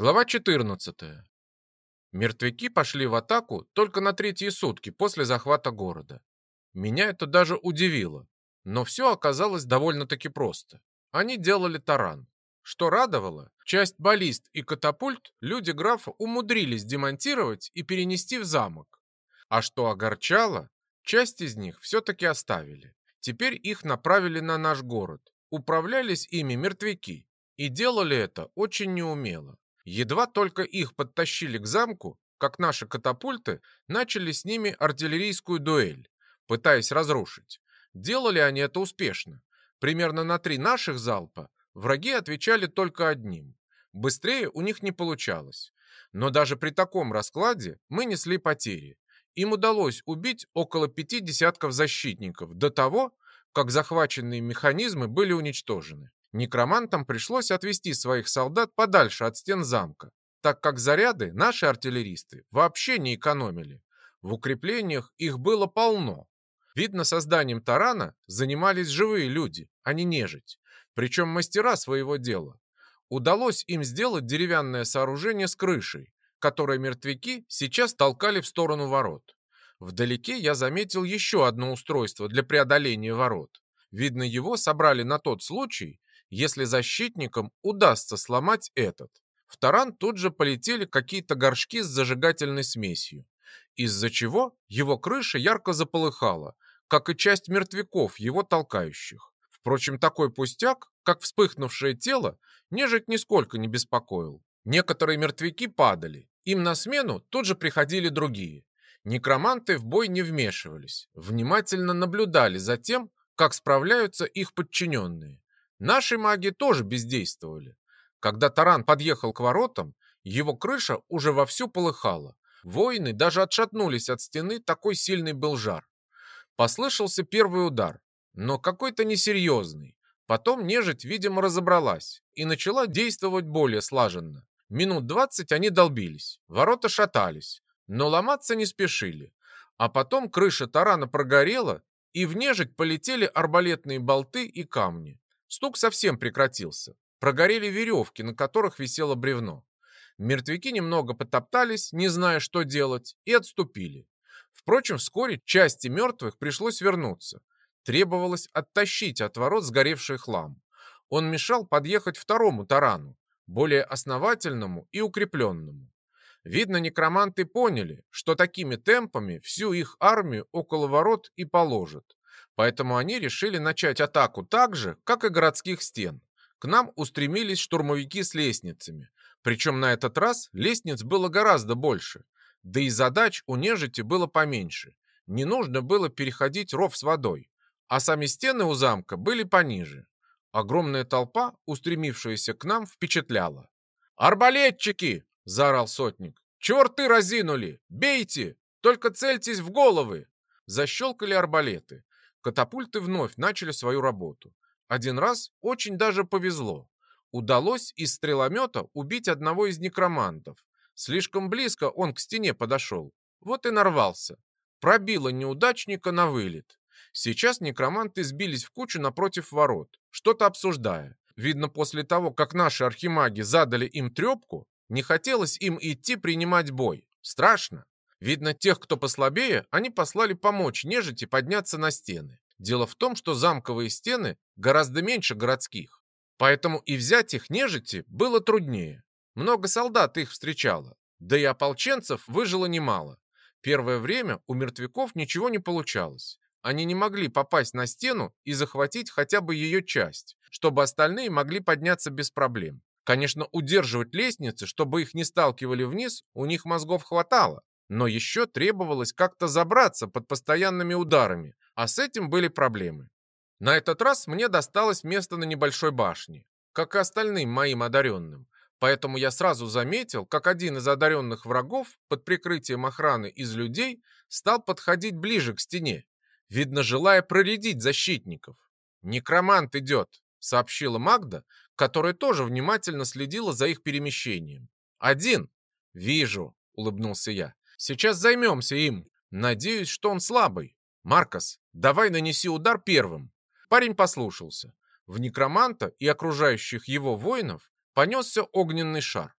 Глава 14. Мертвяки пошли в атаку только на третьи сутки после захвата города. Меня это даже удивило, но все оказалось довольно-таки просто. Они делали таран. Что радовало, часть баллист и катапульт люди графа умудрились демонтировать и перенести в замок. А что огорчало, часть из них все-таки оставили. Теперь их направили на наш город. Управлялись ими мертвяки. И делали это очень неумело. Едва только их подтащили к замку, как наши катапульты начали с ними артиллерийскую дуэль, пытаясь разрушить. Делали они это успешно. Примерно на три наших залпа враги отвечали только одним. Быстрее у них не получалось. Но даже при таком раскладе мы несли потери. Им удалось убить около пяти десятков защитников до того, как захваченные механизмы были уничтожены. Некромантам пришлось отвести своих солдат подальше от стен замка, так как заряды наши артиллеристы вообще не экономили. В укреплениях их было полно. Видно, созданием тарана занимались живые люди, а не нежить, причем мастера своего дела. Удалось им сделать деревянное сооружение с крышей, которое мертвяки сейчас толкали в сторону ворот. Вдалеке я заметил еще одно устройство для преодоления ворот. Видно, его собрали на тот случай, если защитникам удастся сломать этот. В таран тут же полетели какие-то горшки с зажигательной смесью, из-за чего его крыша ярко заполыхала, как и часть мертвяков, его толкающих. Впрочем, такой пустяк, как вспыхнувшее тело, нежить нисколько не беспокоил. Некоторые мертвяки падали, им на смену тут же приходили другие. Некроманты в бой не вмешивались, внимательно наблюдали за тем, как справляются их подчиненные. Наши маги тоже бездействовали. Когда таран подъехал к воротам, его крыша уже вовсю полыхала. Воины даже отшатнулись от стены, такой сильный был жар. Послышался первый удар, но какой-то несерьезный. Потом нежить, видимо, разобралась и начала действовать более слаженно. Минут двадцать они долбились, ворота шатались, но ломаться не спешили. А потом крыша тарана прогорела, и в нежить полетели арбалетные болты и камни. Стук совсем прекратился. Прогорели веревки, на которых висело бревно. Мертвяки немного потоптались, не зная, что делать, и отступили. Впрочем, вскоре части мертвых пришлось вернуться. Требовалось оттащить от ворот сгоревший хлам. Он мешал подъехать второму тарану, более основательному и укрепленному. Видно, некроманты поняли, что такими темпами всю их армию около ворот и положат. Поэтому они решили начать атаку так же, как и городских стен. К нам устремились штурмовики с лестницами. Причем на этот раз лестниц было гораздо больше. Да и задач у нежити было поменьше. Не нужно было переходить ров с водой. А сами стены у замка были пониже. Огромная толпа, устремившаяся к нам, впечатляла. «Арбалетчики!» – заорал сотник. «Черты разинули! Бейте! Только цельтесь в головы!» Защелкали арбалеты. Катапульты вновь начали свою работу. Один раз очень даже повезло. Удалось из стреломета убить одного из некромантов. Слишком близко он к стене подошел. Вот и нарвался. Пробило неудачника на вылет. Сейчас некроманты сбились в кучу напротив ворот, что-то обсуждая. Видно, после того, как наши архимаги задали им трепку, не хотелось им идти принимать бой. Страшно. Видно, тех, кто послабее, они послали помочь нежити подняться на стены. Дело в том, что замковые стены гораздо меньше городских. Поэтому и взять их нежити было труднее. Много солдат их встречало. Да и ополченцев выжило немало. Первое время у мертвяков ничего не получалось. Они не могли попасть на стену и захватить хотя бы ее часть, чтобы остальные могли подняться без проблем. Конечно, удерживать лестницы, чтобы их не сталкивали вниз, у них мозгов хватало. Но еще требовалось как-то забраться под постоянными ударами, а с этим были проблемы. На этот раз мне досталось место на небольшой башне, как и остальным моим одаренным. Поэтому я сразу заметил, как один из одаренных врагов под прикрытием охраны из людей стал подходить ближе к стене, видно, желая проредить защитников. «Некромант идет», — сообщила Магда, которая тоже внимательно следила за их перемещением. «Один?» «Вижу», — улыбнулся я. Сейчас займемся им. Надеюсь, что он слабый. Маркос, давай нанеси удар первым. Парень послушался. В некроманта и окружающих его воинов понесся огненный шар.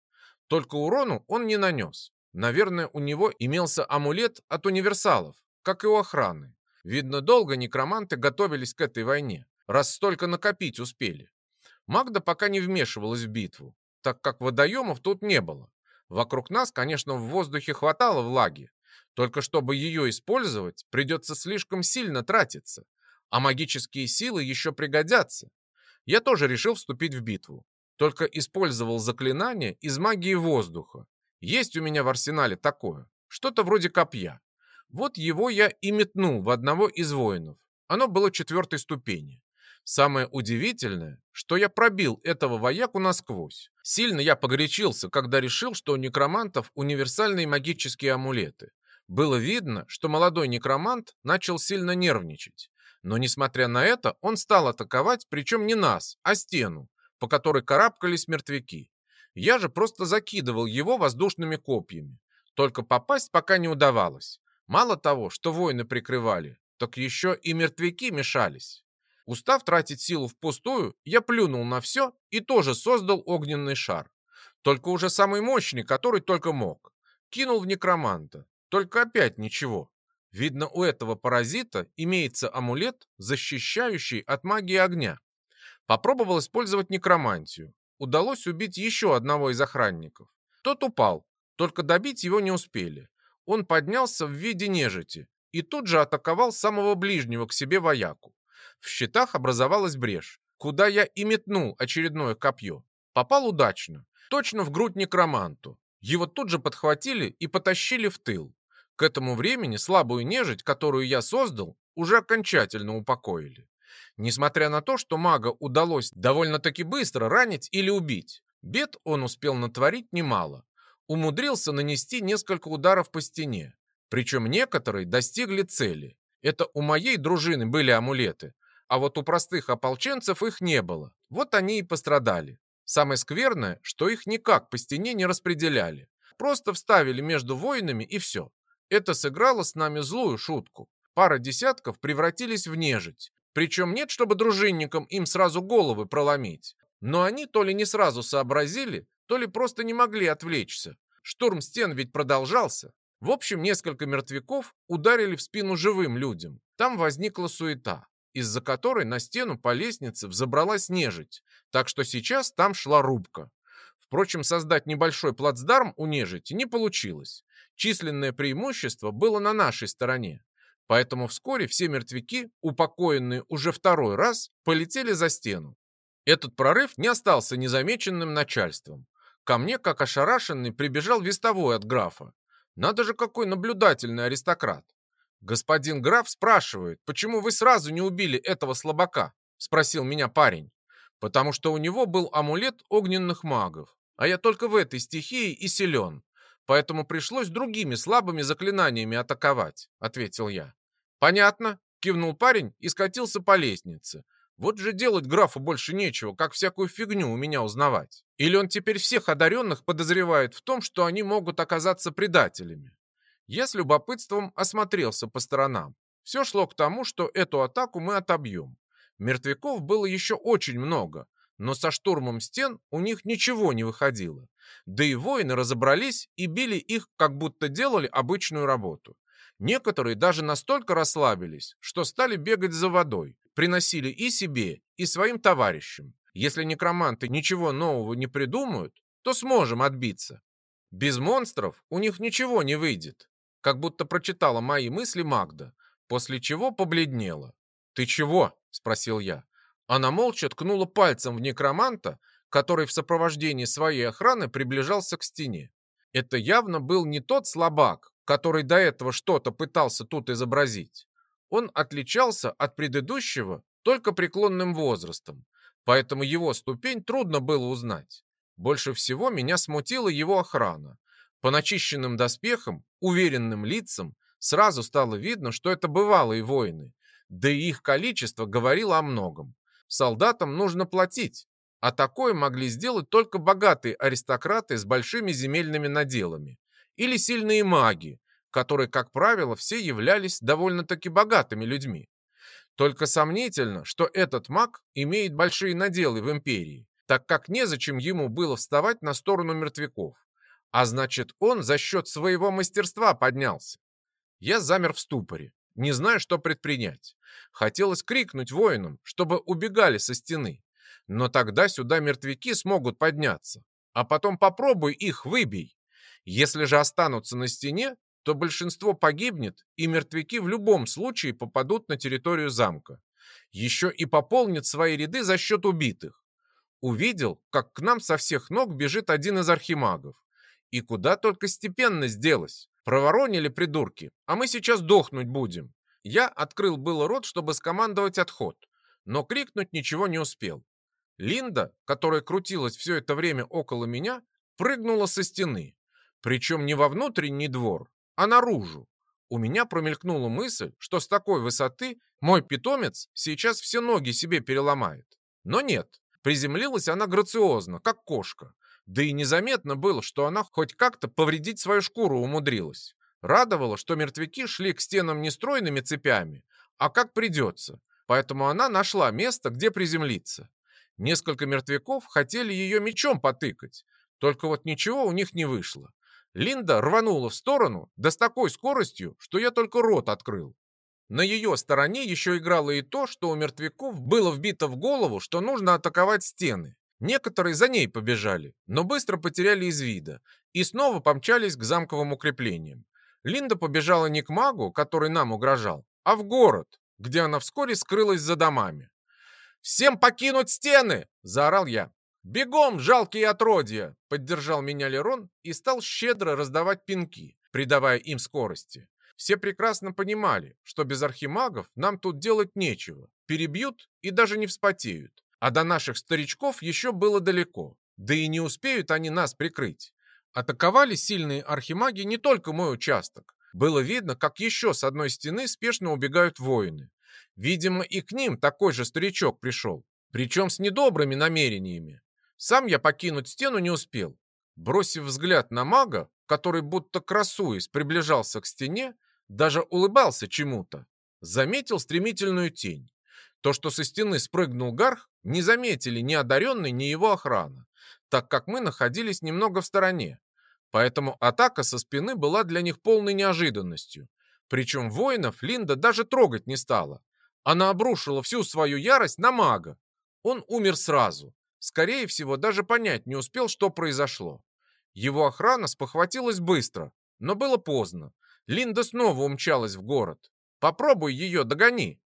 Только урону он не нанес. Наверное, у него имелся амулет от универсалов, как и у охраны. Видно, долго некроманты готовились к этой войне, раз столько накопить успели. Магда пока не вмешивалась в битву, так как водоемов тут не было. Вокруг нас, конечно, в воздухе хватало влаги, только чтобы ее использовать, придется слишком сильно тратиться, а магические силы еще пригодятся. Я тоже решил вступить в битву, только использовал заклинание из магии воздуха. Есть у меня в арсенале такое, что-то вроде копья. Вот его я и метнул в одного из воинов. Оно было четвертой ступени. Самое удивительное, что я пробил этого вояку насквозь. Сильно я погорячился, когда решил, что у некромантов универсальные магические амулеты. Было видно, что молодой некромант начал сильно нервничать. Но, несмотря на это, он стал атаковать, причем не нас, а стену, по которой карабкались мертвяки. Я же просто закидывал его воздушными копьями. Только попасть пока не удавалось. Мало того, что воины прикрывали, так еще и мертвяки мешались. Устав тратить силу впустую, я плюнул на все и тоже создал огненный шар. Только уже самый мощный, который только мог. Кинул в некроманта. Только опять ничего. Видно, у этого паразита имеется амулет, защищающий от магии огня. Попробовал использовать некромантию. Удалось убить еще одного из охранников. Тот упал, только добить его не успели он поднялся в виде нежити и тут же атаковал самого ближнего к себе вояку. В щитах образовалась брешь, куда я и метнул очередное копье. Попал удачно, точно в грудь некроманту. Его тут же подхватили и потащили в тыл. К этому времени слабую нежить, которую я создал, уже окончательно упокоили. Несмотря на то, что мага удалось довольно-таки быстро ранить или убить, бед он успел натворить немало умудрился нанести несколько ударов по стене. Причем некоторые достигли цели. Это у моей дружины были амулеты, а вот у простых ополченцев их не было. Вот они и пострадали. Самое скверное, что их никак по стене не распределяли. Просто вставили между воинами и все. Это сыграло с нами злую шутку. Пара десятков превратились в нежить. Причем нет, чтобы дружинникам им сразу головы проломить. Но они то ли не сразу сообразили, то ли просто не могли отвлечься. Штурм стен ведь продолжался. В общем, несколько мертвяков ударили в спину живым людям. Там возникла суета, из-за которой на стену по лестнице взобралась нежить, так что сейчас там шла рубка. Впрочем, создать небольшой плацдарм у нежити не получилось. Численное преимущество было на нашей стороне. Поэтому вскоре все мертвяки, упокоенные уже второй раз, полетели за стену. Этот прорыв не остался незамеченным начальством. Ко мне, как ошарашенный, прибежал вестовой от графа. Надо же, какой наблюдательный аристократ. Господин граф спрашивает, почему вы сразу не убили этого слабака? Спросил меня парень. Потому что у него был амулет огненных магов, а я только в этой стихии и силен. Поэтому пришлось другими слабыми заклинаниями атаковать, ответил я. Понятно, кивнул парень и скатился по лестнице, вот же делать графу больше нечего, как всякую фигню у меня узнавать. Или он теперь всех одаренных подозревает в том, что они могут оказаться предателями. Я с любопытством осмотрелся по сторонам. Все шло к тому, что эту атаку мы отобьем. Мертвяков было еще очень много, но со штурмом стен у них ничего не выходило. Да и воины разобрались и били их, как будто делали обычную работу. Некоторые даже настолько расслабились, что стали бегать за водой, приносили и себе, и своим товарищам. Если некроманты ничего нового не придумают, то сможем отбиться. Без монстров у них ничего не выйдет. Как будто прочитала мои мысли Магда, после чего побледнела. «Ты чего?» – спросил я. Она молча ткнула пальцем в некроманта, который в сопровождении своей охраны приближался к стене. Это явно был не тот слабак, который до этого что-то пытался тут изобразить он отличался от предыдущего только преклонным возрастом, поэтому его ступень трудно было узнать. Больше всего меня смутила его охрана. По начищенным доспехам, уверенным лицам сразу стало видно, что это бывалые воины, да и их количество говорило о многом. Солдатам нужно платить, а такое могли сделать только богатые аристократы с большими земельными наделами или сильные маги, которые, как правило, все являлись довольно-таки богатыми людьми. Только сомнительно, что этот маг имеет большие наделы в империи, так как незачем ему было вставать на сторону мертвяков. А значит, он за счет своего мастерства поднялся. Я замер в ступоре, не зная, что предпринять. Хотелось крикнуть воинам, чтобы убегали со стены. Но тогда сюда мертвяки смогут подняться. А потом попробуй их выбей. Если же останутся на стене, то большинство погибнет, и мертвяки в любом случае попадут на территорию замка. Еще и пополнят свои ряды за счет убитых. Увидел, как к нам со всех ног бежит один из архимагов. И куда только степенность делась. Проворонили придурки, а мы сейчас дохнуть будем. Я открыл было рот, чтобы скомандовать отход, но крикнуть ничего не успел. Линда, которая крутилась все это время около меня, прыгнула со стены. Причем не во внутренний двор, а наружу. У меня промелькнула мысль, что с такой высоты мой питомец сейчас все ноги себе переломает. Но нет, приземлилась она грациозно, как кошка. Да и незаметно было, что она хоть как-то повредить свою шкуру умудрилась. Радовало, что мертвяки шли к стенам не стройными цепями, а как придется. Поэтому она нашла место, где приземлиться. Несколько мертвяков хотели ее мечом потыкать, только вот ничего у них не вышло. Линда рванула в сторону, да с такой скоростью, что я только рот открыл. На ее стороне еще играло и то, что у мертвяков было вбито в голову, что нужно атаковать стены. Некоторые за ней побежали, но быстро потеряли из вида и снова помчались к замковым укреплениям. Линда побежала не к магу, который нам угрожал, а в город, где она вскоре скрылась за домами. «Всем покинуть стены!» – заорал я. «Бегом, жалкие отродья!» — поддержал меня Лерон и стал щедро раздавать пинки, придавая им скорости. Все прекрасно понимали, что без архимагов нам тут делать нечего. Перебьют и даже не вспотеют. А до наших старичков еще было далеко. Да и не успеют они нас прикрыть. Атаковали сильные архимаги не только мой участок. Было видно, как еще с одной стены спешно убегают воины. Видимо, и к ним такой же старичок пришел, причем с недобрыми намерениями. Сам я покинуть стену не успел. Бросив взгляд на мага, который будто красуясь приближался к стене, даже улыбался чему-то, заметил стремительную тень. То, что со стены спрыгнул Гарх, не заметили ни одаренный, ни его охрана, так как мы находились немного в стороне. Поэтому атака со спины была для них полной неожиданностью. Причем воинов Линда даже трогать не стала. Она обрушила всю свою ярость на мага. Он умер сразу, Скорее всего, даже понять не успел, что произошло. Его охрана спохватилась быстро, но было поздно. Линда снова умчалась в город. «Попробуй ее, догони!»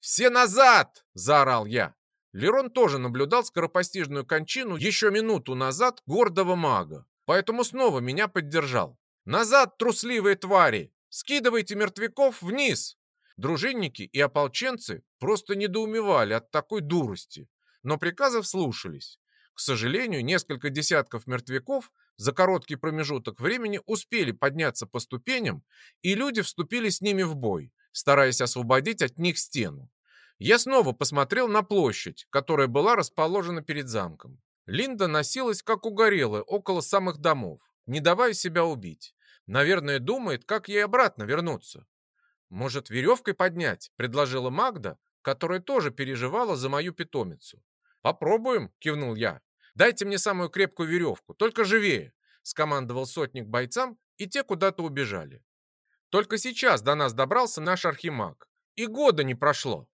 «Все назад!» – заорал я. Лерон тоже наблюдал скоропостижную кончину еще минуту назад гордого мага, поэтому снова меня поддержал. «Назад, трусливые твари! Скидывайте мертвяков вниз!» Дружинники и ополченцы просто недоумевали от такой дурости но приказов слушались. К сожалению, несколько десятков мертвяков за короткий промежуток времени успели подняться по ступеням, и люди вступили с ними в бой, стараясь освободить от них стену. Я снова посмотрел на площадь, которая была расположена перед замком. Линда носилась, как угорелая, около самых домов, не давая себя убить. Наверное, думает, как ей обратно вернуться. «Может, веревкой поднять?» – предложила Магда, которая тоже переживала за мою питомицу. «Попробуем», — кивнул я. «Дайте мне самую крепкую веревку, только живее», — скомандовал сотник бойцам, и те куда-то убежали. Только сейчас до нас добрался наш архимаг, и года не прошло.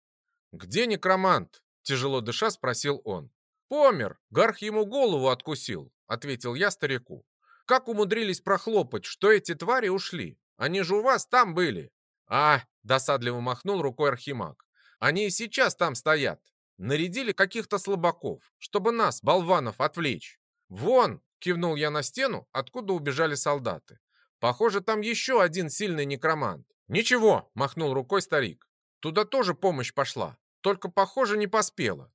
«Где некромант?» — тяжело дыша спросил он. «Помер, Гарх ему голову откусил», — ответил я старику. «Как умудрились прохлопать, что эти твари ушли? Они же у вас там были». «А!» — досадливо махнул рукой архимаг. «Они и сейчас там стоят. Нарядили каких-то слабаков, чтобы нас, болванов, отвлечь. Вон, кивнул я на стену, откуда убежали солдаты. Похоже, там еще один сильный некромант. Ничего, махнул рукой старик. Туда тоже помощь пошла, только, похоже, не поспела.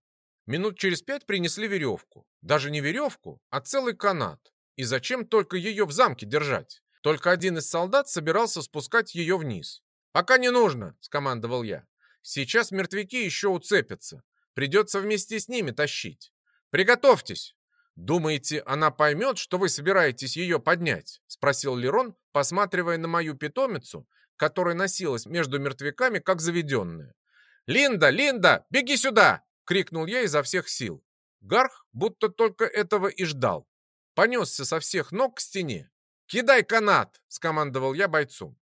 Минут через пять принесли веревку. Даже не веревку, а целый канат. И зачем только ее в замке держать? Только один из солдат собирался спускать ее вниз. «Пока не нужно», — скомандовал я. «Сейчас мертвяки еще уцепятся. Придется вместе с ними тащить. Приготовьтесь. Думаете, она поймет, что вы собираетесь ее поднять? Спросил Лерон, посматривая на мою питомицу, которая носилась между мертвяками, как заведенная. «Линда, Линда, беги сюда!» — крикнул я изо всех сил. Гарх будто только этого и ждал. понесся со всех ног к стене. «Кидай канат!» – скомандовал я бойцу.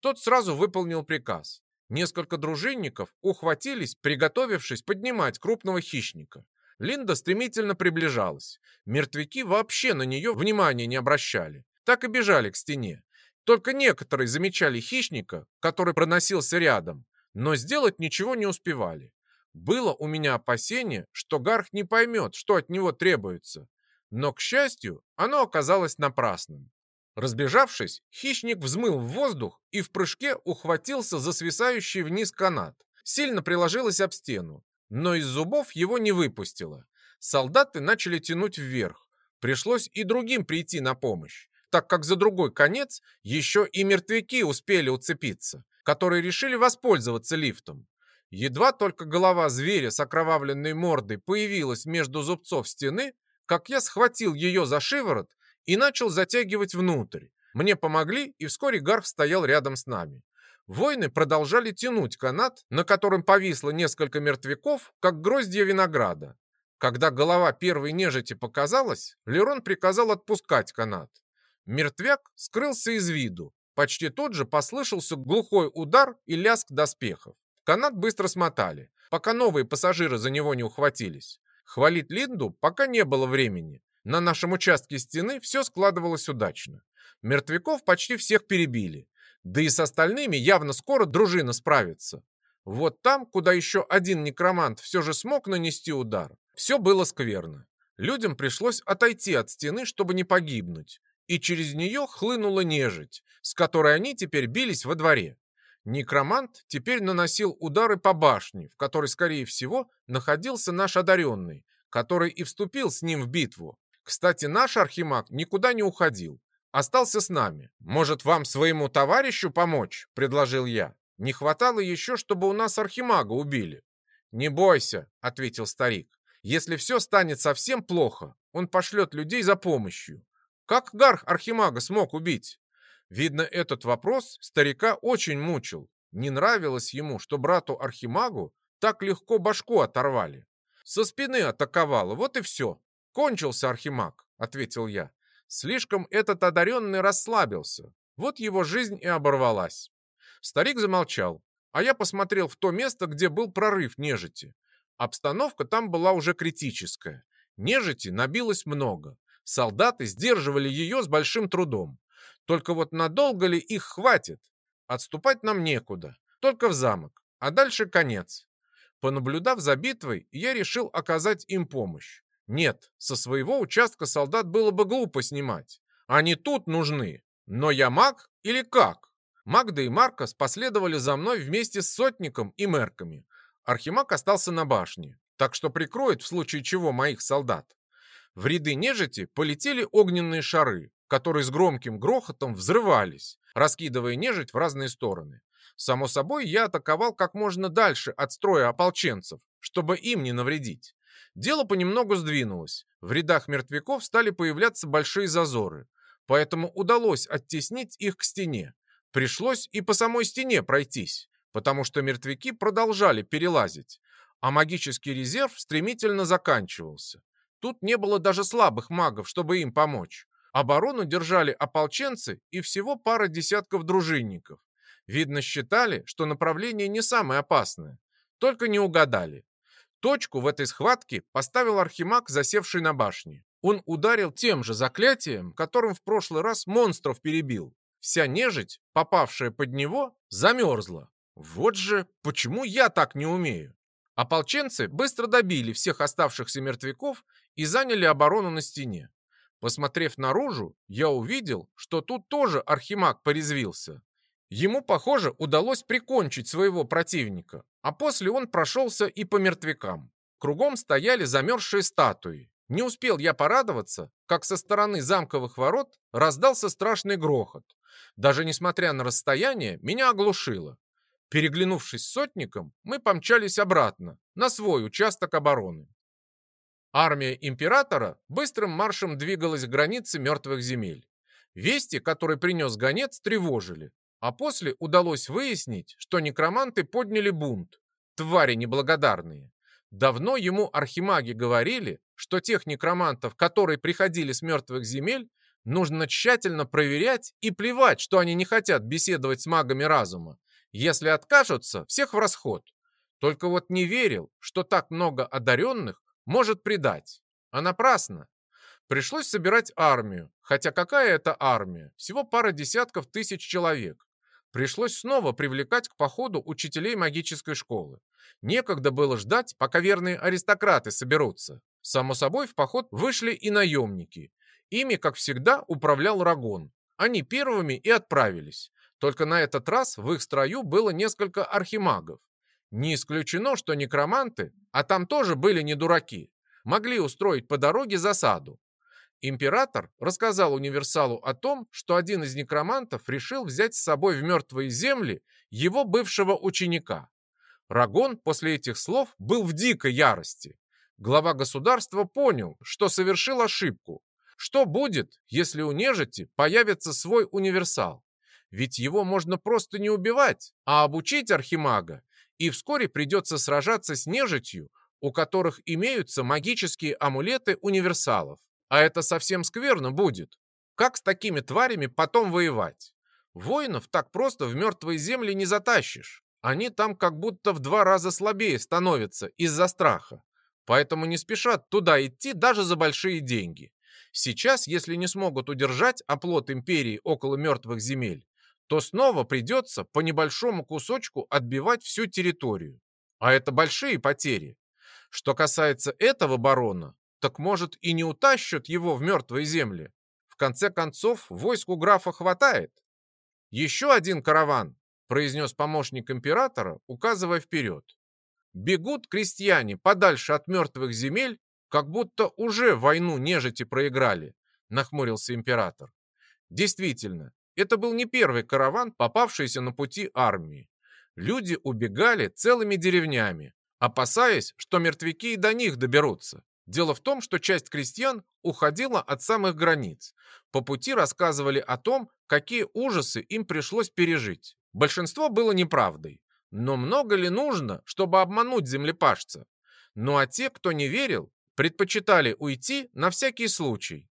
Тот сразу выполнил приказ. Несколько дружинников ухватились, приготовившись поднимать крупного хищника. Линда стремительно приближалась. Мертвяки вообще на нее внимания не обращали. Так и бежали к стене. Только некоторые замечали хищника, который проносился рядом, но сделать ничего не успевали. Было у меня опасение, что Гарх не поймет, что от него требуется. Но, к счастью, оно оказалось напрасным. Разбежавшись, хищник взмыл в воздух и в прыжке ухватился за свисающий вниз канат. Сильно приложилось об стену, но из зубов его не выпустило. Солдаты начали тянуть вверх. Пришлось и другим прийти на помощь, так как за другой конец еще и мертвяки успели уцепиться, которые решили воспользоваться лифтом. Едва только голова зверя с окровавленной мордой появилась между зубцов стены, как я схватил ее за шиворот и начал затягивать внутрь. Мне помогли, и вскоре Гарх стоял рядом с нами. Воины продолжали тянуть канат, на котором повисло несколько мертвяков, как гроздья винограда. Когда голова первой нежити показалась, Лерон приказал отпускать канат. Мертвяк скрылся из виду. Почти тот же послышался глухой удар и лязг доспехов. Канат быстро смотали, пока новые пассажиры за него не ухватились. Хвалить Линду пока не было времени. На нашем участке стены все складывалось удачно. Мертвяков почти всех перебили. Да и с остальными явно скоро дружина справится. Вот там, куда еще один некромант все же смог нанести удар, все было скверно. Людям пришлось отойти от стены, чтобы не погибнуть. И через нее хлынула нежить, с которой они теперь бились во дворе. Некромант теперь наносил удары по башне, в которой, скорее всего, находился наш одаренный, который и вступил с ним в битву. Кстати, наш архимаг никуда не уходил. Остался с нами. Может, вам своему товарищу помочь?» – предложил я. «Не хватало еще, чтобы у нас архимага убили». «Не бойся», – ответил старик. «Если все станет совсем плохо, он пошлет людей за помощью. Как Гарх архимага смог убить?» Видно, этот вопрос старика очень мучил. Не нравилось ему, что брату архимагу так легко башку оторвали. Со спины атаковало, вот и все. «Кончился Архимаг», — ответил я. Слишком этот одаренный расслабился. Вот его жизнь и оборвалась. Старик замолчал, а я посмотрел в то место, где был прорыв нежити. Обстановка там была уже критическая. Нежити набилось много. Солдаты сдерживали ее с большим трудом. Только вот надолго ли их хватит? Отступать нам некуда, только в замок, а дальше конец. Понаблюдав за битвой, я решил оказать им помощь. Нет, со своего участка солдат было бы глупо снимать. Они тут нужны. Но я маг или как? Магда и Маркос последовали за мной вместе с сотником и мерками. Архимаг остался на башне, так что прикроет в случае чего моих солдат. В ряды нежити полетели огненные шары, которые с громким грохотом взрывались, раскидывая нежить в разные стороны. Само собой, я атаковал как можно дальше от строя ополченцев, чтобы им не навредить. Дело понемногу сдвинулось. В рядах мертвяков стали появляться большие зазоры. Поэтому удалось оттеснить их к стене. Пришлось и по самой стене пройтись, потому что мертвяки продолжали перелазить, а магический резерв стремительно заканчивался. Тут не было даже слабых магов, чтобы им помочь. Оборону держали ополченцы и всего пара десятков дружинников. Видно, считали, что направление не самое опасное. Только не угадали. Точку в этой схватке поставил архимаг, засевший на башне. Он ударил тем же заклятием, которым в прошлый раз монстров перебил. Вся нежить, попавшая под него, замерзла. Вот же, почему я так не умею? Ополченцы быстро добили всех оставшихся мертвяков и заняли оборону на стене. Посмотрев наружу, я увидел, что тут тоже архимаг порезвился. Ему, похоже, удалось прикончить своего противника, а после он прошелся и по мертвякам. Кругом стояли замерзшие статуи. Не успел я порадоваться, как со стороны замковых ворот раздался страшный грохот. Даже несмотря на расстояние, меня оглушило. Переглянувшись сотником, мы помчались обратно, на свой участок обороны. Армия императора быстрым маршем двигалась к границе мертвых земель. Вести, которые принес гонец, тревожили. А после удалось выяснить, что некроманты подняли бунт. Твари неблагодарные. Давно ему архимаги говорили, что тех некромантов, которые приходили с мертвых земель, нужно тщательно проверять и плевать, что они не хотят беседовать с магами разума. Если откажутся, всех в расход. Только вот не верил, что так много одаренных может предать. А напрасно. Пришлось собирать армию, хотя какая это армия? Всего пара десятков тысяч человек. Пришлось снова привлекать к походу учителей магической школы. Некогда было ждать, пока верные аристократы соберутся. Само собой, в поход вышли и наемники. Ими, как всегда, управлял Рагон. Они первыми и отправились. Только на этот раз в их строю было несколько архимагов. Не исключено, что некроманты, а там тоже были не дураки, могли устроить по дороге засаду. Император рассказал универсалу о том, что один из некромантов решил взять с собой в мертвые земли его бывшего ученика. Рагон после этих слов был в дикой ярости. Глава государства понял, что совершил ошибку. Что будет, если у нежити появится свой универсал? Ведь его можно просто не убивать, а обучить архимага, и вскоре придется сражаться с нежитью, у которых имеются магические амулеты универсалов. А это совсем скверно будет. Как с такими тварями потом воевать? Воинов так просто в мертвые земли не затащишь. Они там как будто в два раза слабее становятся из-за страха. Поэтому не спешат туда идти даже за большие деньги. Сейчас, если не смогут удержать оплот империи около мертвых земель, то снова придется по небольшому кусочку отбивать всю территорию. А это большие потери. Что касается этого барона, так может и не утащат его в мертвые земли. В конце концов, войску графа хватает. Еще один караван, произнес помощник императора, указывая вперед. Бегут крестьяне подальше от мертвых земель, как будто уже войну нежити проиграли, нахмурился император. Действительно, это был не первый караван, попавшийся на пути армии. Люди убегали целыми деревнями, опасаясь, что мертвяки и до них доберутся. Дело в том, что часть крестьян уходила от самых границ. По пути рассказывали о том, какие ужасы им пришлось пережить. Большинство было неправдой. Но много ли нужно, чтобы обмануть землепашца? Ну а те, кто не верил, предпочитали уйти на всякий случай.